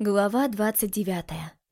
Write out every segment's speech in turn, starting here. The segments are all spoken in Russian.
Глава 29.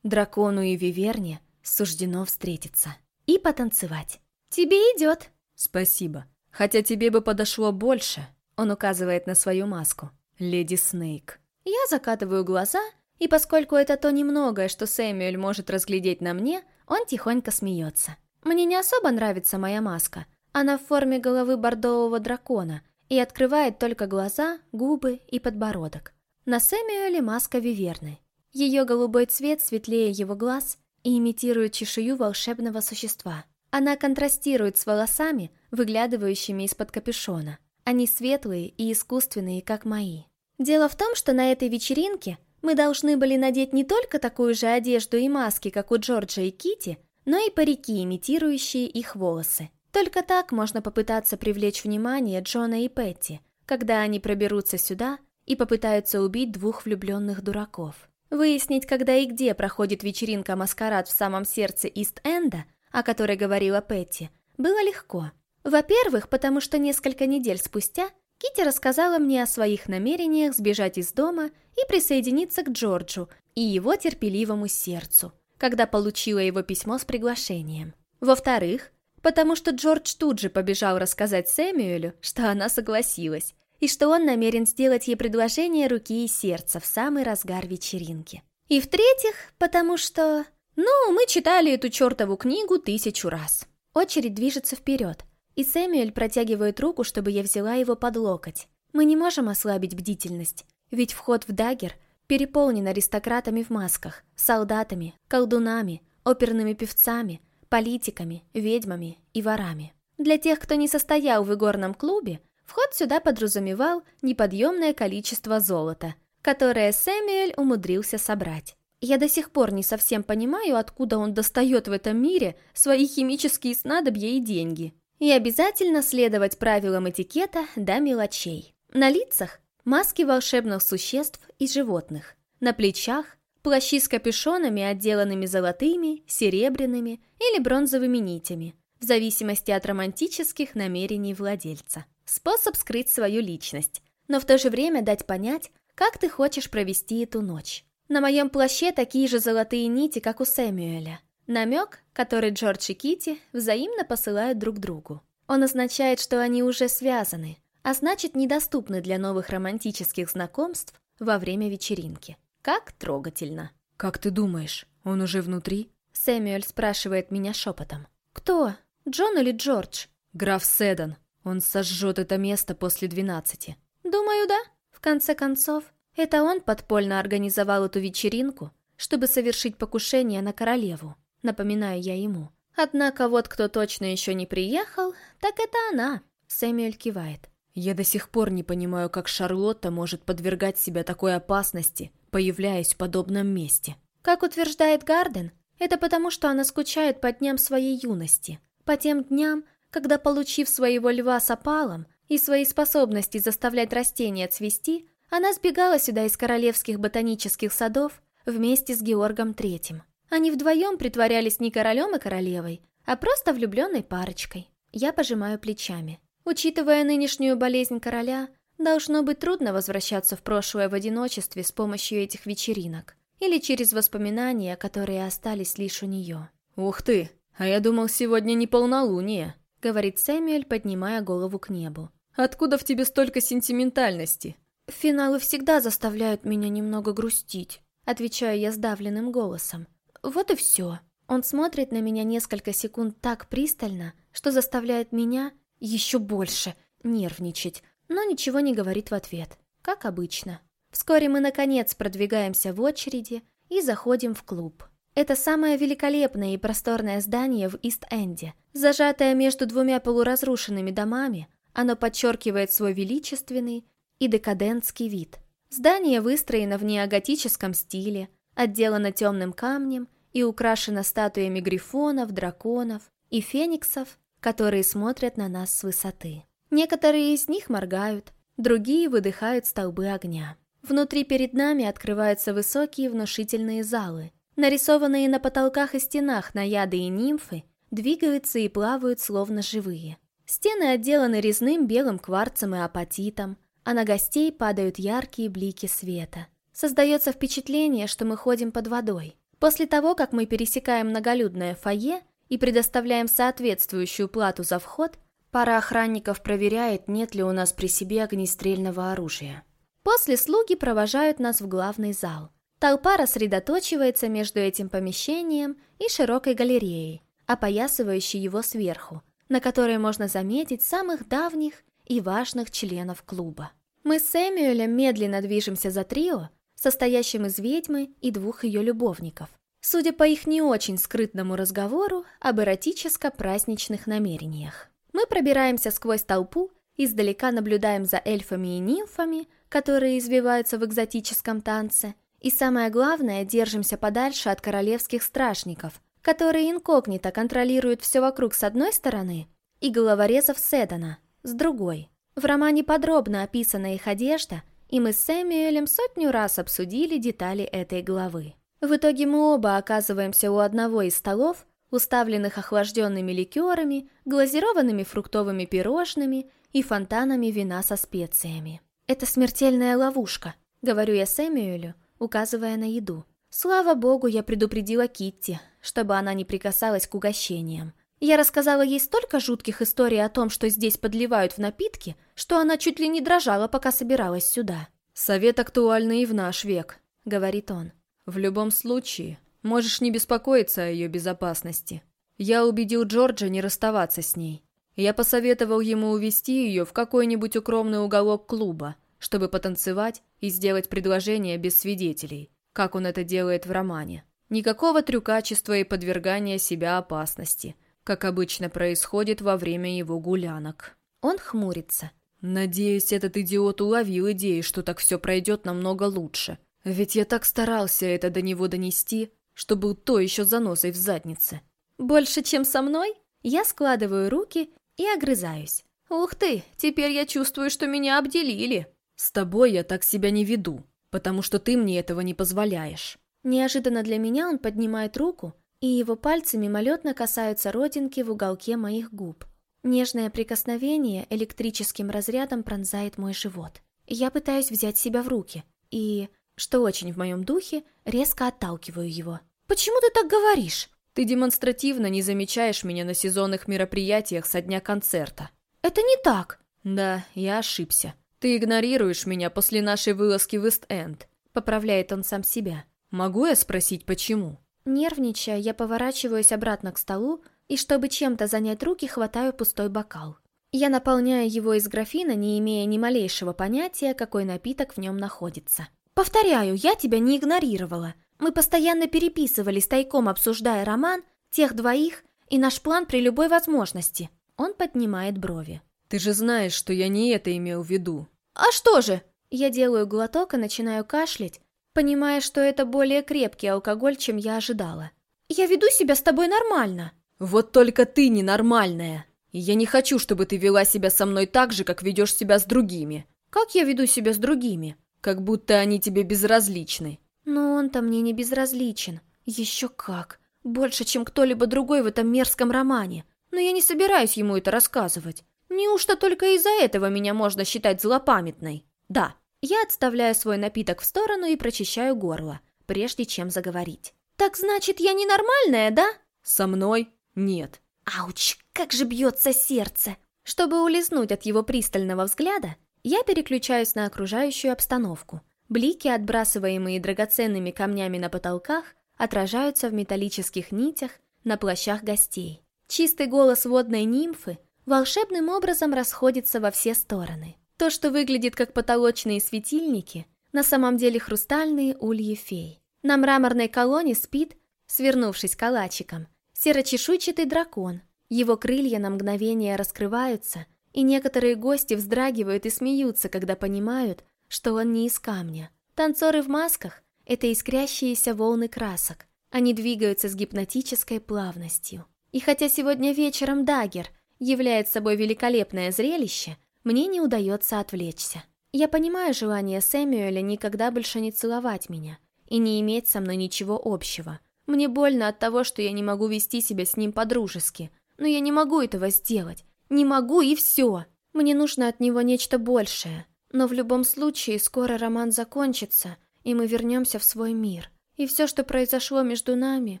Дракону и Виверне суждено встретиться. И потанцевать. «Тебе идет!» «Спасибо. Хотя тебе бы подошло больше», — он указывает на свою маску. «Леди Снейк». Я закатываю глаза, и поскольку это то немногое, что Сэмюэль может разглядеть на мне, он тихонько смеется. Мне не особо нравится моя маска. Она в форме головы бордового дракона и открывает только глаза, губы и подбородок. На Сэмюэле маска Виверны. Ее голубой цвет светлее его глаз и имитирует чешую волшебного существа. Она контрастирует с волосами, выглядывающими из-под капюшона. Они светлые и искусственные, как мои. Дело в том, что на этой вечеринке мы должны были надеть не только такую же одежду и маски, как у Джорджа и Кити, но и парики, имитирующие их волосы. Только так можно попытаться привлечь внимание Джона и Петти, когда они проберутся сюда и попытаются убить двух влюбленных дураков. Выяснить, когда и где проходит вечеринка-маскарад в самом сердце Ист-Энда, о которой говорила Петти, было легко. Во-первых, потому что несколько недель спустя Кити рассказала мне о своих намерениях сбежать из дома и присоединиться к Джорджу и его терпеливому сердцу, когда получила его письмо с приглашением. Во-вторых, потому что Джордж тут же побежал рассказать Сэмюэлю, что она согласилась, и что он намерен сделать ей предложение руки и сердца в самый разгар вечеринки. И в-третьих, потому что... Ну, мы читали эту чертову книгу тысячу раз. Очередь движется вперед, и Сэмюэль протягивает руку, чтобы я взяла его под локоть. Мы не можем ослабить бдительность, ведь вход в Дагер переполнен аристократами в масках, солдатами, колдунами, оперными певцами, политиками, ведьмами и ворами. Для тех, кто не состоял в игорном клубе, Вход сюда подразумевал неподъемное количество золота, которое Сэмюэль умудрился собрать. Я до сих пор не совсем понимаю, откуда он достает в этом мире свои химические снадобья и деньги. И обязательно следовать правилам этикета до мелочей. На лицах маски волшебных существ и животных. На плечах плащи с капюшонами, отделанными золотыми, серебряными или бронзовыми нитями, в зависимости от романтических намерений владельца. Способ скрыть свою личность, но в то же время дать понять, как ты хочешь провести эту ночь. На моем плаще такие же золотые нити, как у Сэмюэля. Намек, который Джордж и Кити взаимно посылают друг другу. Он означает, что они уже связаны, а значит недоступны для новых романтических знакомств во время вечеринки. Как трогательно. «Как ты думаешь, он уже внутри?» Сэмюэль спрашивает меня шепотом. «Кто? Джон или Джордж?» «Граф Седан. Он сожжет это место после двенадцати. Думаю, да. В конце концов, это он подпольно организовал эту вечеринку, чтобы совершить покушение на королеву, напоминаю я ему. Однако вот кто точно еще не приехал, так это она. Сэмюэль кивает. Я до сих пор не понимаю, как Шарлотта может подвергать себя такой опасности, появляясь в подобном месте. Как утверждает Гарден, это потому, что она скучает по дням своей юности, по тем дням, когда, получив своего льва с опалом и свои способности заставлять растения цвести, она сбегала сюда из королевских ботанических садов вместе с Георгом Третьим. Они вдвоем притворялись не королем и королевой, а просто влюбленной парочкой. Я пожимаю плечами. Учитывая нынешнюю болезнь короля, должно быть трудно возвращаться в прошлое в одиночестве с помощью этих вечеринок. Или через воспоминания, которые остались лишь у нее. «Ух ты! А я думал, сегодня не полнолуние!» — говорит Сэмюэль, поднимая голову к небу. «Откуда в тебе столько сентиментальности?» «Финалы всегда заставляют меня немного грустить», — отвечаю я сдавленным голосом. «Вот и все». Он смотрит на меня несколько секунд так пристально, что заставляет меня еще больше нервничать, но ничего не говорит в ответ, как обычно. Вскоре мы, наконец, продвигаемся в очереди и заходим в клуб. Это самое великолепное и просторное здание в Ист-Энде. Зажатое между двумя полуразрушенными домами, оно подчеркивает свой величественный и декадентский вид. Здание выстроено в неоготическом стиле, отделано темным камнем и украшено статуями грифонов, драконов и фениксов, которые смотрят на нас с высоты. Некоторые из них моргают, другие выдыхают столбы огня. Внутри перед нами открываются высокие внушительные залы – Нарисованные на потолках и стенах наяды и нимфы двигаются и плавают словно живые. Стены отделаны резным белым кварцем и апатитом, а на гостей падают яркие блики света. Создается впечатление, что мы ходим под водой. После того, как мы пересекаем многолюдное фойе и предоставляем соответствующую плату за вход, пара охранников проверяет, нет ли у нас при себе огнестрельного оружия. После слуги провожают нас в главный зал. Толпа рассредоточивается между этим помещением и широкой галереей, опоясывающей его сверху, на которой можно заметить самых давних и важных членов клуба. Мы с Сэмюэлем медленно движемся за трио, состоящим из ведьмы и двух ее любовников. Судя по их не очень скрытному разговору об эротическо-праздничных намерениях. Мы пробираемся сквозь толпу, издалека наблюдаем за эльфами и нимфами, которые извиваются в экзотическом танце, и самое главное, держимся подальше от королевских стражников, которые инкогнито контролируют все вокруг с одной стороны, и головорезов Седана с другой. В романе подробно описана их одежда, и мы с Сэмюэлем сотню раз обсудили детали этой главы. В итоге мы оба оказываемся у одного из столов, уставленных охлажденными ликерами, глазированными фруктовыми пирожными и фонтанами вина со специями. «Это смертельная ловушка», — говорю я Сэмюэлю, указывая на еду. Слава богу, я предупредила Китти, чтобы она не прикасалась к угощениям. Я рассказала ей столько жутких историй о том, что здесь подливают в напитки, что она чуть ли не дрожала, пока собиралась сюда. «Совет актуальный и в наш век», — говорит он. «В любом случае, можешь не беспокоиться о ее безопасности. Я убедил Джорджа не расставаться с ней. Я посоветовал ему увести ее в какой-нибудь укромный уголок клуба, чтобы потанцевать и сделать предложение без свидетелей, как он это делает в романе. Никакого трюкачества и подвергания себя опасности — как обычно происходит во время его гулянок. Он хмурится. «Надеюсь, этот идиот уловил идею, что так все пройдет намного лучше. Ведь я так старался это до него донести, что был то еще заносой в заднице». «Больше, чем со мной?» Я складываю руки и огрызаюсь. «Ух ты, теперь я чувствую, что меня обделили». «С тобой я так себя не веду, потому что ты мне этого не позволяешь». Неожиданно для меня он поднимает руку и его пальцы мимолетно касаются родинки в уголке моих губ. Нежное прикосновение электрическим разрядом пронзает мой живот. Я пытаюсь взять себя в руки и, что очень в моем духе, резко отталкиваю его. «Почему ты так говоришь?» «Ты демонстративно не замечаешь меня на сезонных мероприятиях со дня концерта». «Это не так!» «Да, я ошибся. Ты игнорируешь меня после нашей вылазки в Ист-Энд», — поправляет он сам себя. «Могу я спросить, почему?» Нервничая, я поворачиваюсь обратно к столу и, чтобы чем-то занять руки, хватаю пустой бокал. Я наполняю его из графина, не имея ни малейшего понятия, какой напиток в нем находится. «Повторяю, я тебя не игнорировала. Мы постоянно переписывались, тайком обсуждая роман, тех двоих и наш план при любой возможности». Он поднимает брови. «Ты же знаешь, что я не это имел в виду». «А что же?» Я делаю глоток и начинаю кашлять, понимая, что это более крепкий алкоголь, чем я ожидала. «Я веду себя с тобой нормально». «Вот только ты ненормальная. И я не хочу, чтобы ты вела себя со мной так же, как ведешь себя с другими». «Как я веду себя с другими?» «Как будто они тебе безразличны». «Но он-то мне не безразличен. Еще как. Больше, чем кто-либо другой в этом мерзком романе. Но я не собираюсь ему это рассказывать. Неужто только из-за этого меня можно считать злопамятной? Да, я отставляю свой напиток в сторону и прочищаю горло, прежде чем заговорить. «Так значит, я ненормальная, да?» «Со мной? Нет». Ауч, как же бьется сердце! Чтобы улизнуть от его пристального взгляда, я переключаюсь на окружающую обстановку. Блики, отбрасываемые драгоценными камнями на потолках, отражаются в металлических нитях на плащах гостей. Чистый голос водной нимфы волшебным образом расходится во все стороны. То, что выглядит как потолочные светильники, на самом деле хрустальные ульи фей. На мраморной колонне спит, свернувшись калачиком, серочешуйчатый дракон. Его крылья на мгновение раскрываются, и некоторые гости вздрагивают и смеются, когда понимают, что он не из камня. Танцоры в масках — это искрящиеся волны красок. Они двигаются с гипнотической плавностью. И хотя сегодня вечером Дагер является собой великолепное зрелище — мне не удается отвлечься. Я понимаю желание Сэмюэля никогда больше не целовать меня и не иметь со мной ничего общего. Мне больно от того, что я не могу вести себя с ним по-дружески, но я не могу этого сделать. Не могу и все. Мне нужно от него нечто большее. Но в любом случае скоро роман закончится, и мы вернемся в свой мир. И все, что произошло между нами,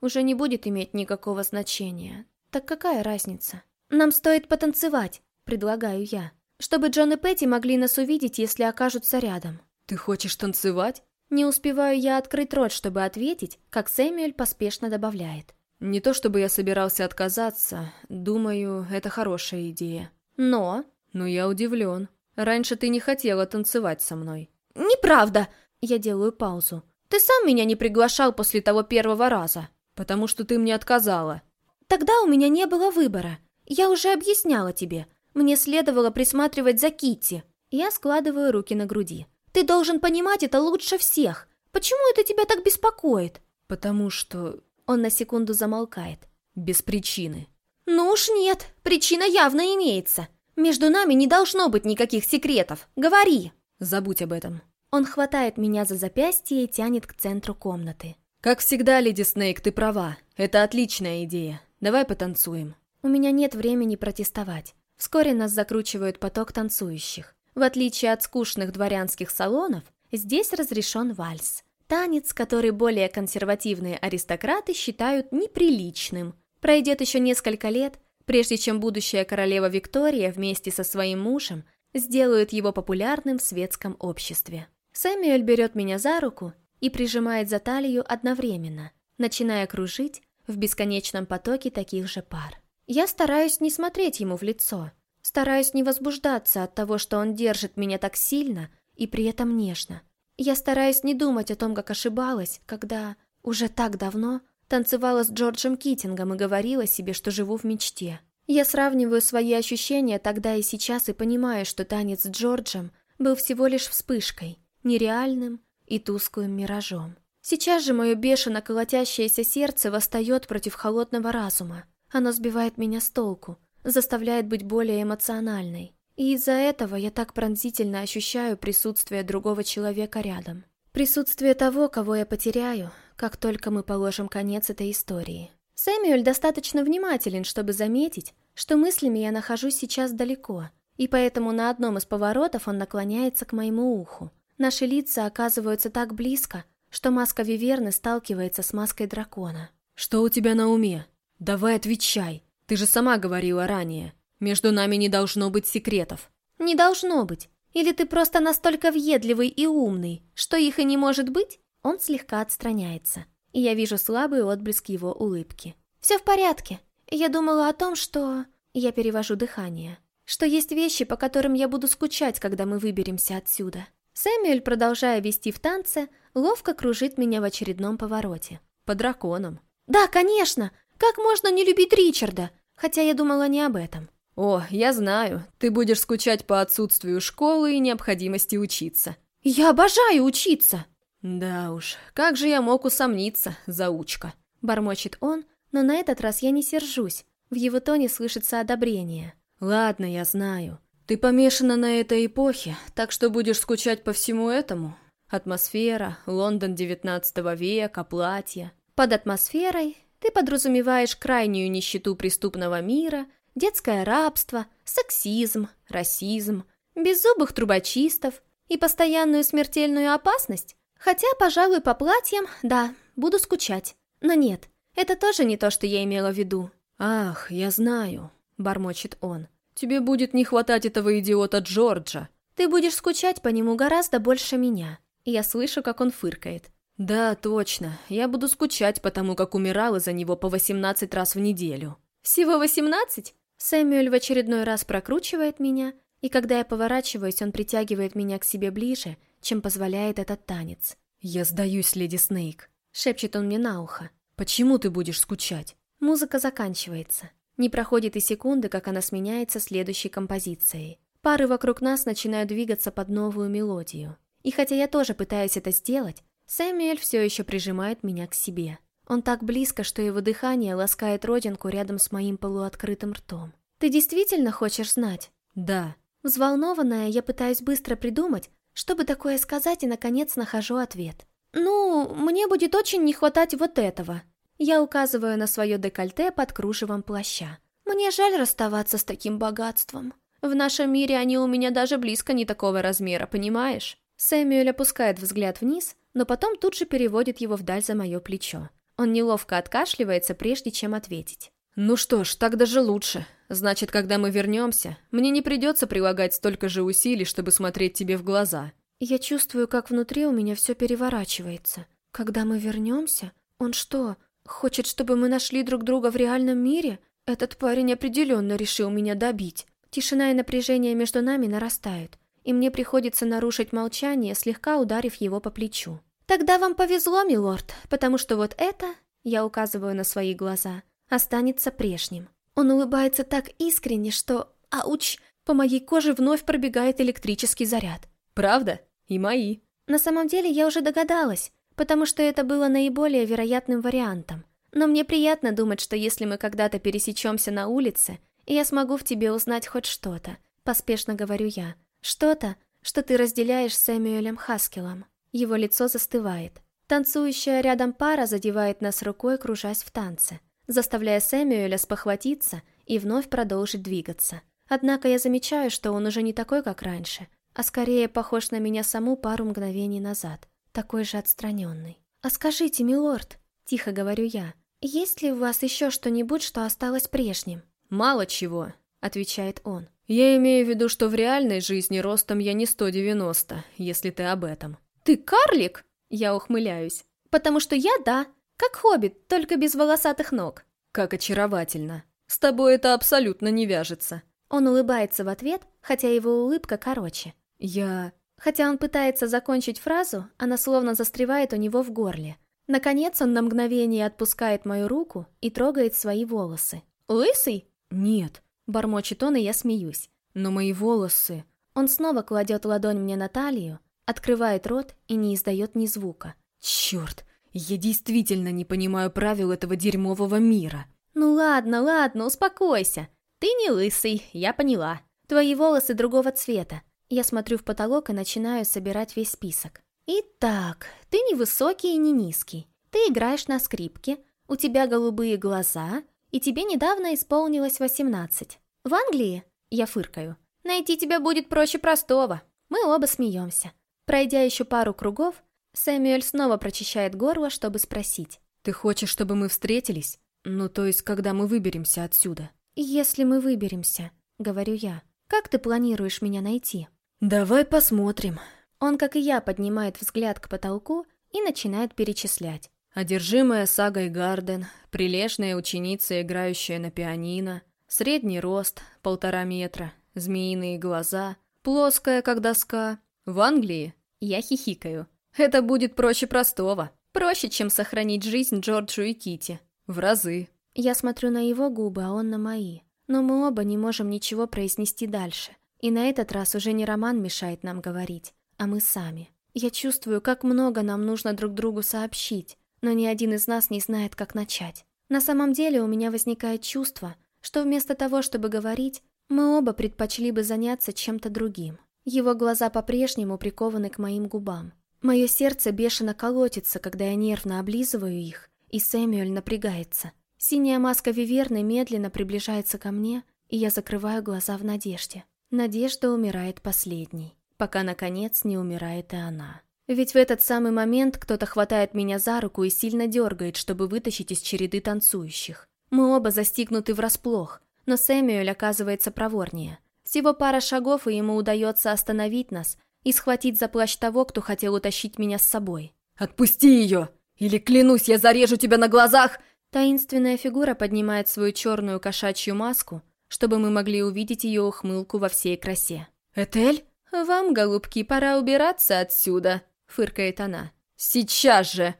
уже не будет иметь никакого значения. Так какая разница? Нам стоит потанцевать, предлагаю я, чтобы Джон и Петти могли нас увидеть, если окажутся рядом. Ты хочешь танцевать? Не успеваю я открыть рот, чтобы ответить, как Сэмюэль поспешно добавляет. Не то чтобы я собирался отказаться, думаю, это хорошая идея. Но... Но я удивлен. Раньше ты не хотела танцевать со мной. Неправда! Я делаю паузу. Ты сам меня не приглашал после того первого раза. Потому что ты мне отказала. Тогда у меня не было выбора. Я уже объясняла тебе. Мне следовало присматривать за Китти. Я складываю руки на груди. Ты должен понимать это лучше всех. Почему это тебя так беспокоит? Потому что... Он на секунду замолкает. Без причины. Ну уж нет, причина явно имеется. Между нами не должно быть никаких секретов. Говори. Забудь об этом. Он хватает меня за запястье и тянет к центру комнаты. Как всегда, Леди Снейк, ты права. Это отличная идея. Давай потанцуем. У меня нет времени протестовать. Вскоре нас закручивают поток танцующих. В отличие от скучных дворянских салонов, здесь разрешен вальс. Танец, который более консервативные аристократы считают неприличным. Пройдет еще несколько лет, прежде чем будущая королева Виктория вместе со своим мужем сделают его популярным в светском обществе. Сэмюэль берет меня за руку и прижимает за талию одновременно, начиная кружить в бесконечном потоке таких же пар. Я стараюсь не смотреть ему в лицо, стараюсь не возбуждаться от того, что он держит меня так сильно и при этом нежно. Я стараюсь не думать о том, как ошибалась, когда уже так давно танцевала с Джорджем Китингом и говорила себе, что живу в мечте. Я сравниваю свои ощущения тогда и сейчас и понимаю, что танец с Джорджем был всего лишь вспышкой, нереальным и тусклым миражом. Сейчас же мое бешено колотящееся сердце восстает против холодного разума. Оно сбивает меня с толку, заставляет быть более эмоциональной. И из-за этого я так пронзительно ощущаю присутствие другого человека рядом. Присутствие того, кого я потеряю, как только мы положим конец этой истории. Сэмюэль достаточно внимателен, чтобы заметить, что мыслями я нахожусь сейчас далеко, и поэтому на одном из поворотов он наклоняется к моему уху. Наши лица оказываются так близко, что маска Виверны сталкивается с маской дракона. «Что у тебя на уме?» «Давай отвечай. Ты же сама говорила ранее. Между нами не должно быть секретов». «Не должно быть. Или ты просто настолько въедливый и умный, что их и не может быть?» Он слегка отстраняется, и я вижу слабый отблеск его улыбки. «Все в порядке. Я думала о том, что...» Я перевожу дыхание. «Что есть вещи, по которым я буду скучать, когда мы выберемся отсюда». Сэмюэль, продолжая вести в танце, ловко кружит меня в очередном повороте. По драконам. «Да, конечно! Как можно не любить Ричарда? Хотя я думала не об этом. О, я знаю. Ты будешь скучать по отсутствию школы и необходимости учиться. Я обожаю учиться. Да уж, как же я мог усомниться, заучка. Бормочет он, но на этот раз я не сержусь. В его тоне слышится одобрение. Ладно, я знаю. Ты помешана на этой эпохе, так что будешь скучать по всему этому. Атмосфера, Лондон девятнадцатого века, платья. Под атмосферой ты подразумеваешь крайнюю нищету преступного мира, детское рабство, сексизм, расизм, беззубых трубочистов и постоянную смертельную опасность? Хотя, пожалуй, по платьям, да, буду скучать. Но нет, это тоже не то, что я имела в виду. «Ах, я знаю», — бормочет он. «Тебе будет не хватать этого идиота Джорджа». «Ты будешь скучать по нему гораздо больше меня». Я слышу, как он фыркает. «Да, точно. Я буду скучать, потому как умирала за него по 18 раз в неделю». «Всего 18?» Сэмюэль в очередной раз прокручивает меня, и когда я поворачиваюсь, он притягивает меня к себе ближе, чем позволяет этот танец. «Я сдаюсь, леди Снейк», — шепчет он мне на ухо. «Почему ты будешь скучать?» Музыка заканчивается. Не проходит и секунды, как она сменяется следующей композицией. Пары вокруг нас начинают двигаться под новую мелодию. И хотя я тоже пытаюсь это сделать, Сэмюэль все еще прижимает меня к себе. Он так близко, что его дыхание ласкает родинку рядом с моим полуоткрытым ртом. «Ты действительно хочешь знать?» «Да». Взволнованная, я пытаюсь быстро придумать, чтобы такое сказать, и, наконец, нахожу ответ. «Ну, мне будет очень не хватать вот этого». Я указываю на свое декольте под кружевом плаща. «Мне жаль расставаться с таким богатством. В нашем мире они у меня даже близко не такого размера, понимаешь?» Сэмюэль опускает взгляд вниз, но потом тут же переводит его вдаль за мое плечо. Он неловко откашливается, прежде чем ответить. «Ну что ж, так даже лучше. Значит, когда мы вернемся, мне не придется прилагать столько же усилий, чтобы смотреть тебе в глаза». Я чувствую, как внутри у меня все переворачивается. Когда мы вернемся, он что, хочет, чтобы мы нашли друг друга в реальном мире? Этот парень определенно решил меня добить. Тишина и напряжение между нами нарастают, и мне приходится нарушить молчание, слегка ударив его по плечу. «Тогда вам повезло, милорд, потому что вот это, я указываю на свои глаза, останется прежним». Он улыбается так искренне, что, ауч, по моей коже вновь пробегает электрический заряд. «Правда? И мои». На самом деле я уже догадалась, потому что это было наиболее вероятным вариантом. Но мне приятно думать, что если мы когда-то пересечемся на улице, я смогу в тебе узнать хоть что-то, поспешно говорю я. Что-то, что ты разделяешь с Сэмюэлем Хаскелом. Его лицо застывает. Танцующая рядом пара задевает нас рукой, кружась в танце, заставляя Сэмюэля спохватиться и вновь продолжить двигаться. Однако я замечаю, что он уже не такой, как раньше, а скорее похож на меня саму пару мгновений назад, такой же отстраненный. «А скажите, милорд», — тихо говорю я, — «есть ли у вас еще что-нибудь, что осталось прежним?» «Мало чего», — отвечает он. «Я имею в виду, что в реальной жизни ростом я не 190, если ты об этом». «Ты карлик?» Я ухмыляюсь. «Потому что я да, как хоббит, только без волосатых ног». «Как очаровательно. С тобой это абсолютно не вяжется». Он улыбается в ответ, хотя его улыбка короче. «Я...» Хотя он пытается закончить фразу, она словно застревает у него в горле. Наконец он на мгновение отпускает мою руку и трогает свои волосы. «Лысый?» «Нет», — бормочет он, и я смеюсь. «Но мои волосы...» Он снова кладет ладонь мне на талию, открывает рот и не издает ни звука. «Черт, я действительно не понимаю правил этого дерьмового мира». «Ну ладно, ладно, успокойся. Ты не лысый, я поняла. Твои волосы другого цвета. Я смотрю в потолок и начинаю собирать весь список. Итак, ты не высокий и не низкий. Ты играешь на скрипке, у тебя голубые глаза, и тебе недавно исполнилось 18. В Англии, я фыркаю, найти тебя будет проще простого. Мы оба смеемся. Пройдя еще пару кругов, Сэмюэль снова прочищает горло, чтобы спросить. «Ты хочешь, чтобы мы встретились? Ну, то есть, когда мы выберемся отсюда?» «Если мы выберемся», — говорю я. «Как ты планируешь меня найти?» «Давай посмотрим». Он, как и я, поднимает взгляд к потолку и начинает перечислять. Одержимая сагой Гарден, прилежная ученица, играющая на пианино, средний рост, полтора метра, змеиные глаза, плоская, как доска. В Англии я хихикаю. Это будет проще простого. Проще, чем сохранить жизнь Джорджу и Кити. В разы. Я смотрю на его губы, а он на мои. Но мы оба не можем ничего произнести дальше. И на этот раз уже не Роман мешает нам говорить, а мы сами. Я чувствую, как много нам нужно друг другу сообщить но ни один из нас не знает, как начать. На самом деле у меня возникает чувство, что вместо того, чтобы говорить, мы оба предпочли бы заняться чем-то другим. Его глаза по-прежнему прикованы к моим губам. Мое сердце бешено колотится, когда я нервно облизываю их, и Сэмюэль напрягается. Синяя маска Виверны медленно приближается ко мне, и я закрываю глаза в надежде. Надежда умирает последней, пока, наконец, не умирает и она. Ведь в этот самый момент кто-то хватает меня за руку и сильно дергает, чтобы вытащить из череды танцующих. Мы оба застигнуты врасплох, но Сэмюэль оказывается проворнее. Всего пара шагов, и ему удается остановить нас и схватить за плащ того, кто хотел утащить меня с собой. «Отпусти ее! Или, клянусь, я зарежу тебя на глазах!» Таинственная фигура поднимает свою черную кошачью маску, чтобы мы могли увидеть ее ухмылку во всей красе. «Этель?» «Вам, голубки, пора убираться отсюда!» фыркает она. «Сейчас же!»